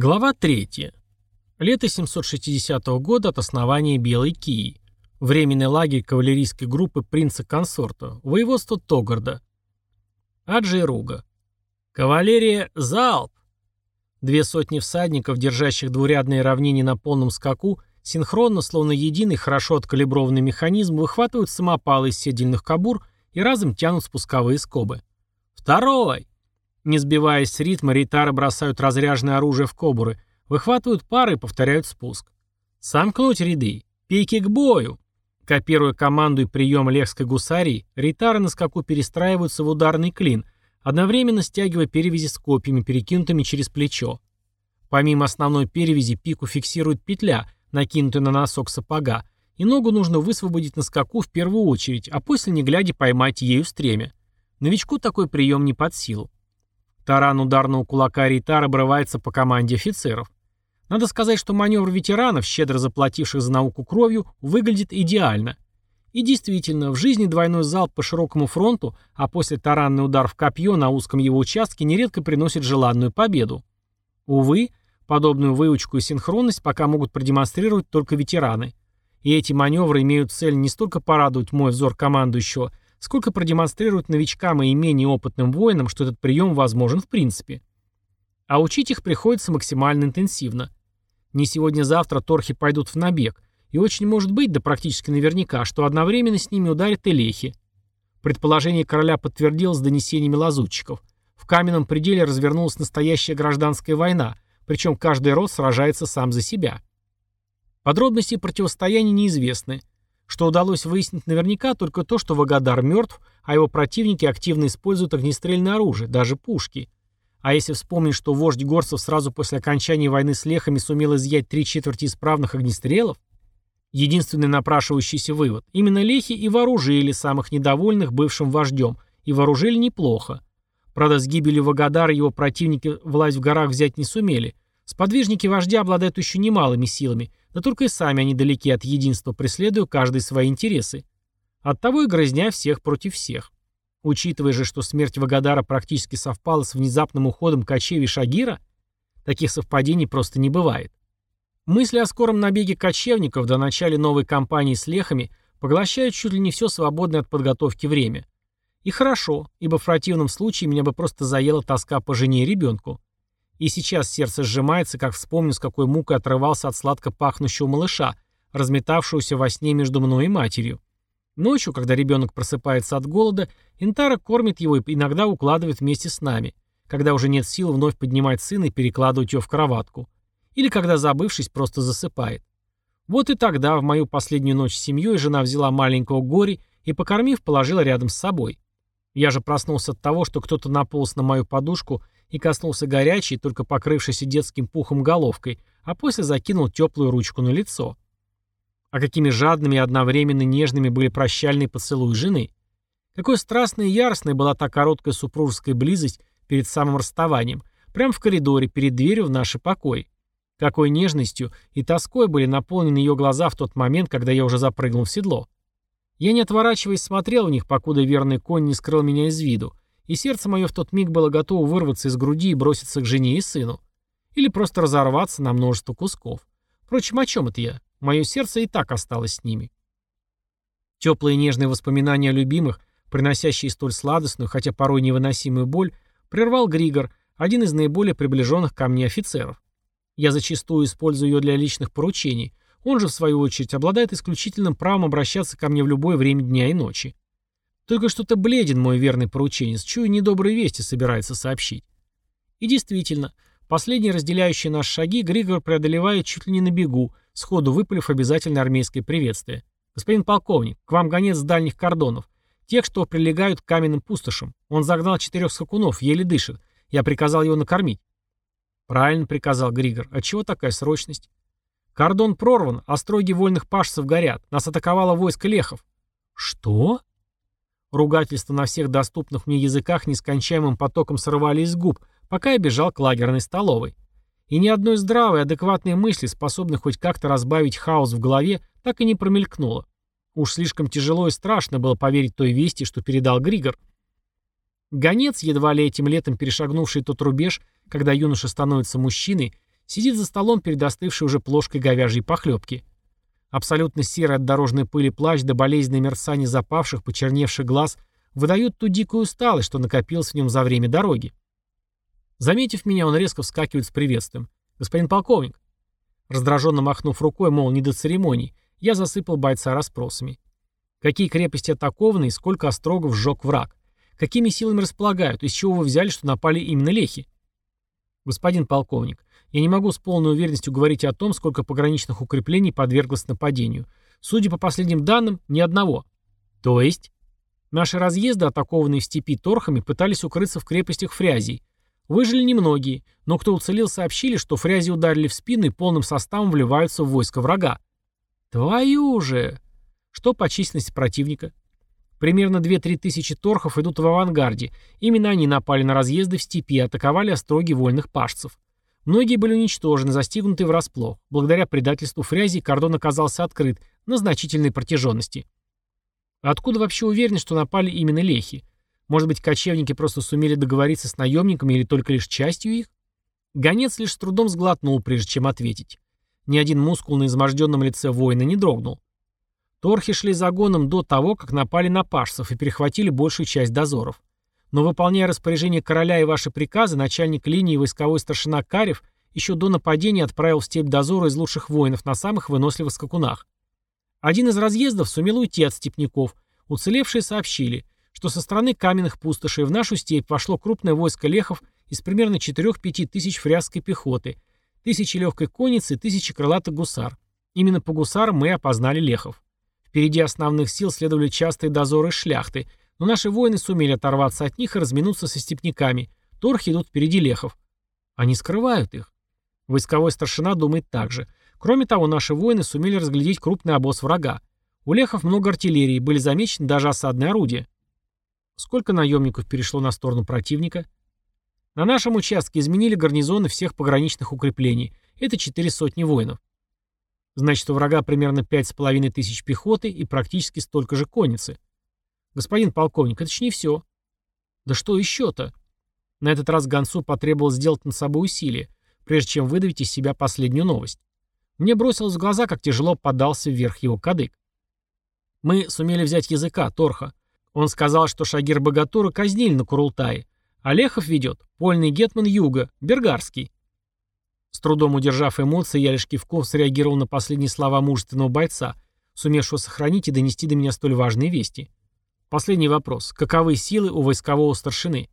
Глава 3. Лето 760 года от основания Белой Кии. Временный лагерь кавалерийской группы принца-консорта, воеводство Тогарда. Аджи Руга. Кавалерия залп! Две сотни всадников, держащих двурядные равнения на полном скаку, синхронно, словно единый, хорошо откалиброванный механизм, выхватывают самопалы из седельных кабур и разом тянут спусковые скобы. Второй! Не сбиваясь с ритма, рейтары бросают разряженное оружие в кобуры, выхватывают пары и повторяют спуск. Сомкнуть ряды. Пики к бою. Копируя команду и прием лехской гусарии, рейтары на скаку перестраиваются в ударный клин, одновременно стягивая перевязи с копьями, перекинутыми через плечо. Помимо основной перевязи, пику фиксирует петля, накинутая на носок сапога, и ногу нужно высвободить на скаку в первую очередь, а после, не глядя, поймать ею стремя. Новичку такой прием не под силу. Таран ударного кулака Рейтар обрывается по команде офицеров. Надо сказать, что маневр ветеранов, щедро заплативших за науку кровью, выглядит идеально. И действительно, в жизни двойной залп по широкому фронту, а после таранный удар в копье на узком его участке нередко приносит желанную победу. Увы, подобную выучку и синхронность пока могут продемонстрировать только ветераны. И эти маневры имеют цель не столько порадовать мой взор командующего, сколько продемонстрируют новичкам и менее опытным воинам, что этот прием возможен в принципе. А учить их приходится максимально интенсивно. Не сегодня-завтра торхи пойдут в набег, и очень может быть, да практически наверняка, что одновременно с ними ударят и лехи. Предположение короля подтвердилось донесениями лазутчиков. В каменном пределе развернулась настоящая гражданская война, причем каждый род сражается сам за себя. Подробности противостояния неизвестны – что удалось выяснить наверняка только то, что Вагадар мертв, а его противники активно используют огнестрельное оружие, даже пушки. А если вспомнить, что вождь горцев сразу после окончания войны с лехами сумел изъять три четверти исправных огнестрелов, единственный напрашивающийся вывод – именно лехи и вооружили самых недовольных бывшим вождем, и вооружили неплохо. Правда, с гибелью Вагадара его противники власть в горах взять не сумели. Сподвижники вождя обладают еще немалыми силами, да только и сами они далеки от единства, преследуя каждый свои интересы. Оттого и грызня всех против всех. Учитывая же, что смерть Вагадара практически совпала с внезапным уходом Качеви Шагира, таких совпадений просто не бывает. Мысли о скором набеге кочевников до начала новой кампании с лехами поглощают чуть ли не все свободное от подготовки время. И хорошо, ибо в противном случае меня бы просто заела тоска по жене и ребенку. И сейчас сердце сжимается, как вспомню, с какой мукой отрывался от сладко пахнущего малыша, разметавшегося во сне между мной и матерью. Ночью, когда ребенок просыпается от голода, Интара кормит его и иногда укладывает вместе с нами, когда уже нет сил вновь поднимать сына и перекладывать его в кроватку. Или когда, забывшись, просто засыпает. Вот и тогда, в мою последнюю ночь с семьей, жена взяла маленького Гори и, покормив, положила рядом с собой. Я же проснулся от того, что кто-то наполз на мою подушку и коснулся горячей, только покрывшейся детским пухом головкой, а после закинул теплую ручку на лицо. А какими жадными и одновременно нежными были прощальные поцелуи жены. Какой страстной и яростной была та короткая супружеская близость перед самым расставанием, прямо в коридоре, перед дверью в наши покои. Какой нежностью и тоской были наполнены ее глаза в тот момент, когда я уже запрыгнул в седло. Я, не отворачиваясь, смотрел в них, покуда верный конь не скрыл меня из виду, и сердце мое в тот миг было готово вырваться из груди и броситься к жене и сыну. Или просто разорваться на множество кусков. Впрочем, о чем это я? Мое сердце и так осталось с ними. Теплые нежные воспоминания о любимых, приносящие столь сладостную, хотя порой невыносимую боль, прервал Григор, один из наиболее приближенных ко мне офицеров. Я зачастую использую ее для личных поручений. Он же, в свою очередь, обладает исключительным правом обращаться ко мне в любое время дня и ночи. Только что-то бледен мой верный порученец, чую недобрые вести собирается сообщить. И действительно, последние разделяющие наши шаги Григор преодолевает чуть ли не на бегу, сходу выпалив обязательное армейское приветствие. «Господин полковник, к вам гонец с дальних кордонов. Тех, что прилегают к каменным пустошам. Он загнал четырех скакунов, еле дышит. Я приказал его накормить». «Правильно приказал Григор. Отчего такая срочность?» «Кордон прорван, а строги вольных пашцев горят. Нас атаковало войско лехов». «Что?» Ругательства на всех доступных мне языках нескончаемым потоком срывались с губ, пока я бежал к лагерной столовой. И ни одной здравой, адекватной мысли, способной хоть как-то разбавить хаос в голове, так и не промелькнуло. Уж слишком тяжело и страшно было поверить той вести, что передал Григор. Гонец, едва ли этим летом перешагнувший тот рубеж, когда юноша становится мужчиной, Сидит за столом перед остывшей уже плошкой говяжьей похлебки. Абсолютно серый от дорожной пыли плащ до болезненной мерцания запавших, почерневших глаз выдают ту дикую усталость, что накопилось в нем за время дороги. Заметив меня, он резко вскакивает с приветствием. «Господин полковник!» Раздраженно махнув рукой, мол, не до церемоний, я засыпал бойца расспросами. Какие крепости атакованы и сколько острогов сжег враг? Какими силами располагают? Из чего вы взяли, что напали именно лехи? Господин полковник, я не могу с полной уверенностью говорить о том, сколько пограничных укреплений подверглось нападению. Судя по последним данным, ни одного. То есть? Наши разъезды, атакованные в степи торхами, пытались укрыться в крепостях Фрязий. Выжили немногие, но кто уцелел, сообщили, что Фрязи ударили в спину и полным составом вливаются в войско врага. Твою же! Что по численности противника? Примерно 2-3 тысячи торхов идут в авангарде. Именно они напали на разъезды в степи и атаковали остроги вольных пашцев. Многие были уничтожены, застигнуты врасплох. Благодаря предательству Фрязи кордон оказался открыт на значительной протяженности. откуда вообще уверены, что напали именно лехи? Может быть, кочевники просто сумели договориться с наемниками или только лишь частью их? Гонец лишь с трудом сглотнул, прежде чем ответить. Ни один мускул на изможденном лице воина не дрогнул. Торхи шли загоном до того, как напали на пашцев и перехватили большую часть дозоров. Но выполняя распоряжение короля и ваши приказы, начальник линии войсковой старшина Карев еще до нападения отправил в степь дозора из лучших воинов на самых выносливых скакунах. Один из разъездов сумел уйти от степняков. Уцелевшие сообщили, что со стороны каменных пустошей в нашу степь вошло крупное войско лехов из примерно 4-5 тысяч фрязской пехоты, тысячи легкой конницы и тысячи крылатых гусар. Именно по гусарам мы опознали лехов. Впереди основных сил следовали частые дозоры шляхты, но наши воины сумели оторваться от них и разминуться со степняками. Торхи идут впереди лехов. Они скрывают их. Войсковой старшина думает так же. Кроме того, наши воины сумели разглядеть крупный обоз врага. У лехов много артиллерии, были замечены даже осадные орудия. Сколько наемников перешло на сторону противника? На нашем участке изменили гарнизоны всех пограничных укреплений. Это четыре сотни воинов. Значит, у врага примерно пять с половиной тысяч пехоты и практически столько же конницы. Господин полковник, это ж не все. Да что еще-то? На этот раз Гонцу потребовалось сделать над собой усилие, прежде чем выдавить из себя последнюю новость. Мне бросилось в глаза, как тяжело поддался вверх его кадык. Мы сумели взять языка, Торха. Он сказал, что Шагир Богатура казнили на Курултае. Олехов ведет, польный гетман Юга, Бергарский. С трудом удержав эмоции, я лишь кивком среагировал на последние слова мужественного бойца, сумевшего сохранить и донести до меня столь важные вести. Последний вопрос. Каковы силы у войскового старшины?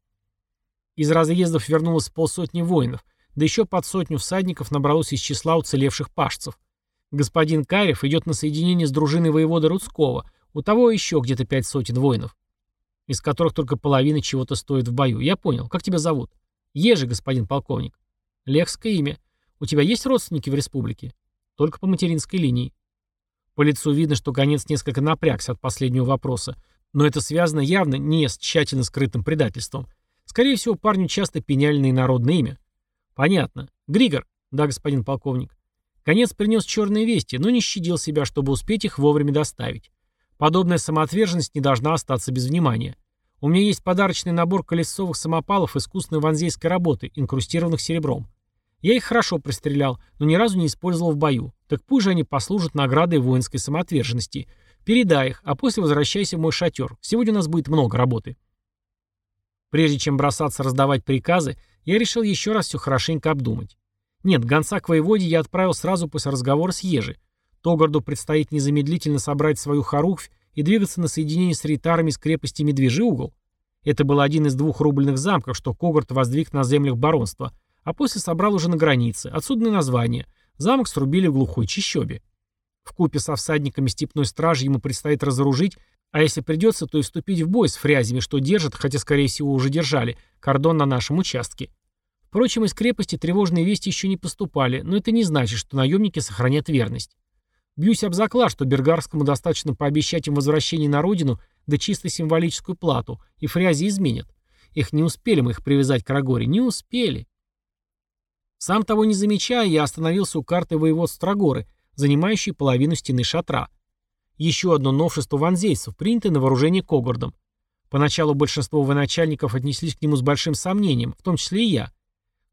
Из разъездов вернулось полсотни воинов, да еще под сотню всадников набралось из числа уцелевших пашцев. Господин Карев идет на соединение с дружиной воевода Рудского, у того еще где-то пять сотен воинов, из которых только половина чего-то стоит в бою. Я понял. Как тебя зовут? Ежи, господин полковник. Лехское имя. У тебя есть родственники в республике? Только по материнской линии. По лицу видно, что гонец несколько напрягся от последнего вопроса, но это связано явно не с тщательно скрытым предательством. Скорее всего, парню часто пеняли на инородное имя. Понятно. Григор. Да, господин полковник. Гонец принес черные вести, но не щадил себя, чтобы успеть их вовремя доставить. Подобная самоотверженность не должна остаться без внимания. У меня есть подарочный набор колесовых самопалов искусственной ванзейской работы, инкрустированных серебром. Я их хорошо пристрелял, но ни разу не использовал в бою. Так пусть же они послужат наградой воинской самоотверженности. Передай их, а после возвращайся в мой шатер. Сегодня у нас будет много работы. Прежде чем бросаться раздавать приказы, я решил еще раз все хорошенько обдумать. Нет, гонца к воеводе я отправил сразу после разговора с Ежи. Тогарду предстоит незамедлительно собрать свою хорухвь и двигаться на соединение с ритарами с крепости Медвежий угол. Это был один из двух рубленных замков, что Когарт воздвиг на землях баронства – а после собрал уже на границе. Отсюда название. Замок срубили в глухой чащобе. В купе со всадниками степной стражи ему предстоит разоружить, а если придется, то и вступить в бой с фрязями, что держат, хотя, скорее всего, уже держали, кордон на нашем участке. Впрочем, из крепости тревожные вести еще не поступали, но это не значит, что наемники сохранят верность. Бьюсь об заклад, что Бергарскому достаточно пообещать им возвращение на родину да чисто символическую плату, и фрязи изменят. Их не успели мы их привязать к Рагоре, не успели. Сам того не замечая, я остановился у карты воеводств Трагоры, занимающей половину стены шатра. Еще одно новшество ванзейцев, принятое на вооружение Когордом. Поначалу большинство военачальников отнеслись к нему с большим сомнением, в том числе и я.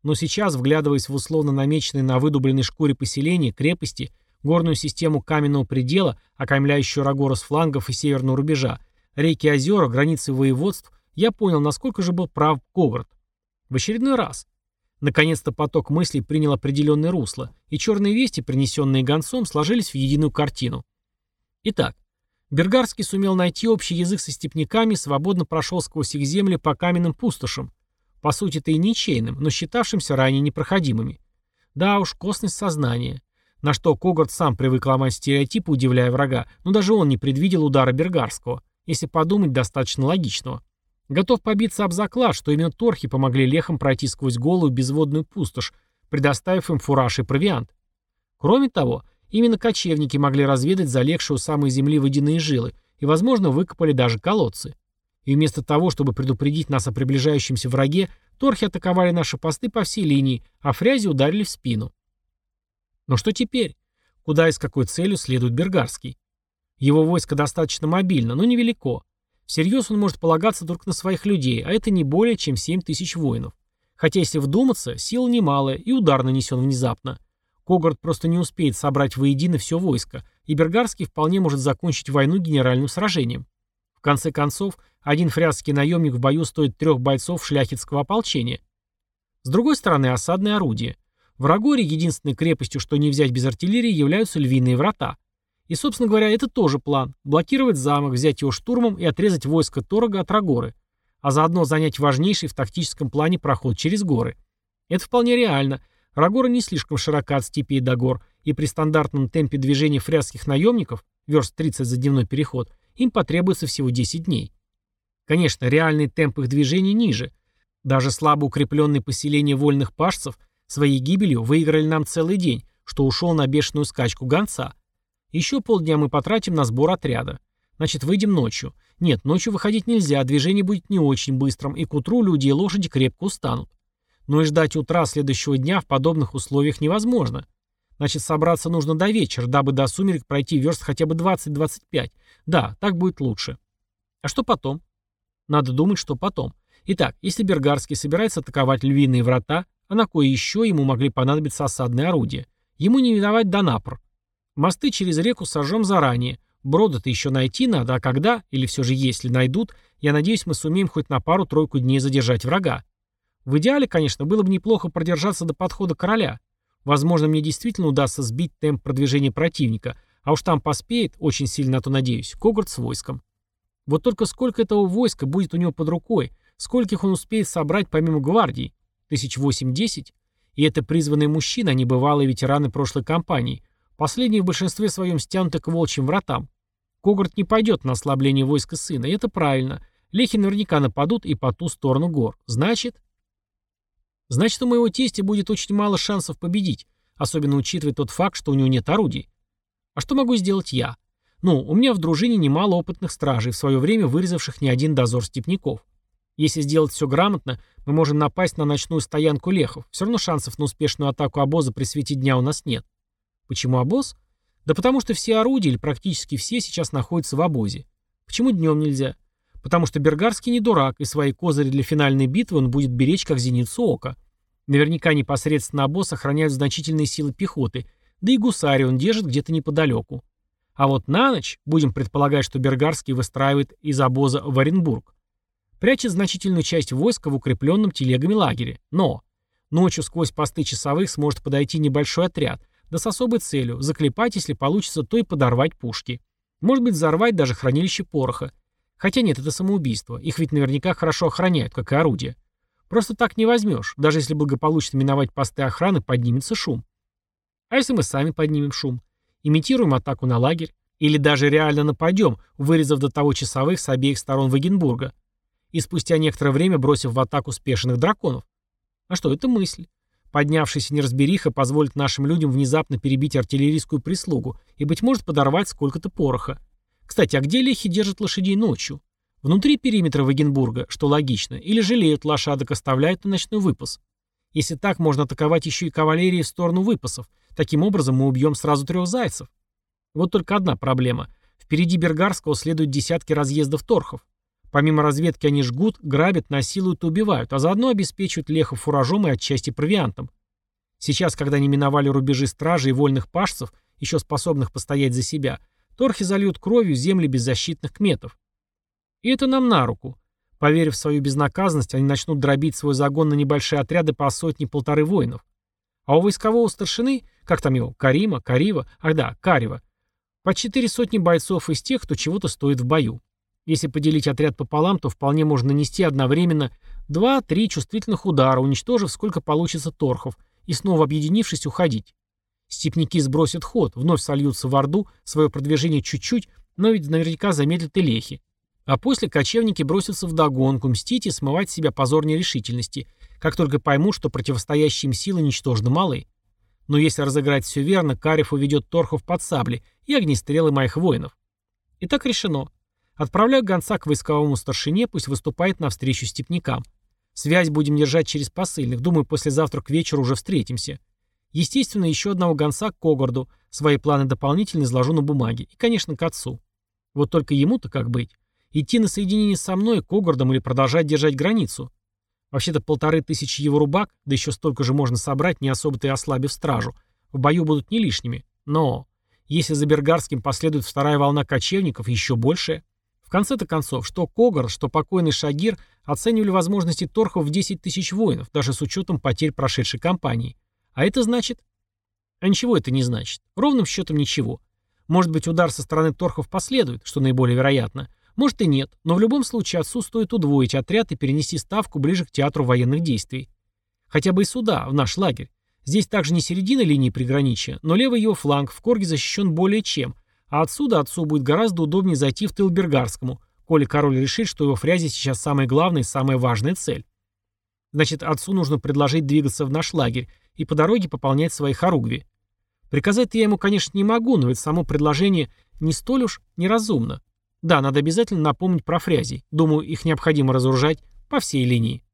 Но сейчас, вглядываясь в условно намеченные на выдубленной шкуре поселения, крепости, горную систему каменного предела, окаймляющую Рагора с флангов и северного рубежа, реки озера, границы воеводств, я понял, насколько же был прав Ковард. В очередной раз. Наконец-то поток мыслей принял определенное русло, и черные вести, принесенные гонцом, сложились в единую картину. Итак, Бергарский сумел найти общий язык со степняками и свободно прошел сквозь их земли по каменным пустошам, по сути-то и ничейным, но считавшимся ранее непроходимыми. Да уж, косность сознания. На что Когарт сам привык ломать стереотипы, удивляя врага, но даже он не предвидел удара Бергарского, если подумать, достаточно логичного. Готов побиться об заклад, что именно торхи помогли лехам пройти сквозь голую безводную пустошь, предоставив им фураж и провиант. Кроме того, Именно кочевники могли разведать залегшие у самой земли водяные жилы и, возможно, выкопали даже колодцы. И вместо того, чтобы предупредить нас о приближающемся враге, торхи атаковали наши посты по всей линии, а фрязи ударили в спину. Но что теперь? Куда и с какой целью следует Бергарский? Его войско достаточно мобильно, но невелико. Всерьез он может полагаться только на своих людей, а это не более чем 7 тысяч воинов. Хотя, если вдуматься, сила немалая, и удар нанесен внезапно. Когарт просто не успеет собрать воедино все войско, и Бергарский вполне может закончить войну генеральным сражением. В конце концов, один фрязский наемник в бою стоит трех бойцов шляхетского ополчения. С другой стороны, осадные орудия. В Рагоре единственной крепостью, что не взять без артиллерии, являются львиные врата. И, собственно говоря, это тоже план – блокировать замок, взять его штурмом и отрезать войско Торога от Рагоры, а заодно занять важнейший в тактическом плане проход через горы. Это вполне реально – Рагора не слишком широка от степей до гор, и при стандартном темпе движения фрязских наемников, верст 30 за дневной переход, им потребуется всего 10 дней. Конечно, реальный темп их движения ниже. Даже слабо укрепленные поселения вольных пашцев своей гибелью выиграли нам целый день, что ушел на бешеную скачку гонца. Еще полдня мы потратим на сбор отряда. Значит, выйдем ночью. Нет, ночью выходить нельзя, движение будет не очень быстрым, и к утру люди и лошади крепко устанут. Но и ждать утра следующего дня в подобных условиях невозможно. Значит, собраться нужно до вечера, дабы до сумерек пройти верст хотя бы 20-25. Да, так будет лучше. А что потом? Надо думать, что потом. Итак, если Бергарский собирается атаковать львиные врата, а на кое еще ему могли понадобиться осадные орудия? Ему не миновать Донапр. Мосты через реку сожжем заранее. Брода-то еще найти надо, а когда, или все же если найдут, я надеюсь, мы сумеем хоть на пару-тройку дней задержать врага. В идеале, конечно, было бы неплохо продержаться до подхода короля. Возможно, мне действительно удастся сбить темп продвижения противника, а уж там поспеет, очень сильно на то надеюсь, Когарт с войском. Вот только сколько этого войска будет у него под рукой, скольких он успеет собрать помимо гвардии? Тысяч восемь-десять? И это призванные мужчины, а не бывалые ветераны прошлой кампании. Последние в большинстве своем стянуты к волчьим вратам. Когарт не пойдет на ослабление войска сына, и это правильно. Лехи наверняка нападут и по ту сторону гор. Значит... Значит, у моего тестя будет очень мало шансов победить, особенно учитывая тот факт, что у него нет орудий. А что могу сделать я? Ну, у меня в дружине немало опытных стражей, в свое время вырезавших не один дозор степняков. Если сделать все грамотно, мы можем напасть на ночную стоянку лехов. Все равно шансов на успешную атаку обоза при свете дня у нас нет. Почему обоз? Да потому что все орудия, или практически все, сейчас находятся в обозе. Почему днем нельзя? Потому что Бергарский не дурак, и свои козыри для финальной битвы он будет беречь как зеницу ока. Наверняка непосредственно обоз охраняют значительные силы пехоты, да и гусари он держит где-то неподалеку. А вот на ночь, будем предполагать, что Бергарский выстраивает из обоза в Оренбург, прячет значительную часть войска в укрепленном телегами лагере. Но ночью сквозь посты часовых сможет подойти небольшой отряд, да с особой целью – заклепать, если получится, то и подорвать пушки. Может быть, взорвать даже хранилище пороха. Хотя нет, это самоубийство. Их ведь наверняка хорошо охраняют, как и орудие. Просто так не возьмешь. Даже если благополучно миновать посты охраны, поднимется шум. А если мы сами поднимем шум? Имитируем атаку на лагерь? Или даже реально нападем, вырезав до того часовых с обеих сторон Вагенбурга? И спустя некоторое время бросив в атаку спешенных драконов? А что, это мысль. Поднявшаяся неразбериха позволит нашим людям внезапно перебить артиллерийскую прислугу и, быть может, подорвать сколько-то пороха. Кстати, а где лехи держат лошадей ночью? Внутри периметра Вагенбурга, что логично, или жалеют лошадок, оставляют на ночной выпас. Если так, можно атаковать еще и кавалерии в сторону выпасов. Таким образом мы убьем сразу трех зайцев. Вот только одна проблема. Впереди Бергарского следуют десятки разъездов торхов. Помимо разведки они жгут, грабят, насилуют и убивают, а заодно обеспечивают лехов фуражом и отчасти провиантом. Сейчас, когда они миновали рубежи стражи и вольных пашцев, еще способных постоять за себя, торхи зальют кровью земли беззащитных кметов. И это нам на руку. Поверив в свою безнаказанность, они начнут дробить свой загон на небольшие отряды по сотни-полторы воинов. А у войскового старшины, как там его, Карима, Карива, ах да, Карива, по четыре сотни бойцов из тех, кто чего-то стоит в бою. Если поделить отряд пополам, то вполне можно нанести одновременно 2-3 чувствительных удара, уничтожив сколько получится торхов, и снова объединившись уходить. Степники сбросят ход, вновь сольются в Орду, свое продвижение чуть-чуть, но ведь наверняка замедлят и лехи. А после кочевники бросятся в догонку, мстить и смывать себя позор нерешительности, как только поймут, что противостоящие им силы ничтожно малы. Но если разыграть все верно, Карев уведет торхов под сабли и огнестрелы моих воинов. И так решено. Отправляю гонца к войсковому старшине, пусть выступает навстречу степнякам. Связь будем держать через посыльных, думаю, послезавтра к вечеру уже встретимся. Естественно, еще одного гонца к Когорду, свои планы дополнительно изложу на бумаге, и, конечно, к отцу. Вот только ему-то как быть? Идти на соединение со мной, Когордом или продолжать держать границу? Вообще-то полторы тысячи его рубак, да еще столько же можно собрать, не особо-то и ослабив стражу. В бою будут не лишними. Но если за Бергарским последует вторая волна кочевников, еще большая конце-то концов, что Когар, что покойный Шагир оценивали возможности торхов в 10 тысяч воинов, даже с учетом потерь прошедшей кампании. А это значит... А ничего это не значит. Ровным счетом ничего. Может быть, удар со стороны торхов последует, что наиболее вероятно. Может и нет, но в любом случае отцу стоит удвоить отряд и перенести ставку ближе к театру военных действий. Хотя бы и сюда, в наш лагерь. Здесь также не середина линии приграничия, но левый его фланг в Корге защищен более чем, а отсюда отцу будет гораздо удобнее зайти в тыл Бергарскому, коли король решит, что его фрязи сейчас самая главная и самая важная цель. Значит, отцу нужно предложить двигаться в наш лагерь и по дороге пополнять свои хоругви. Приказать я ему, конечно, не могу, но ведь само предложение не столь уж неразумно. Да, надо обязательно напомнить про фрязи. Думаю, их необходимо разоружать по всей линии.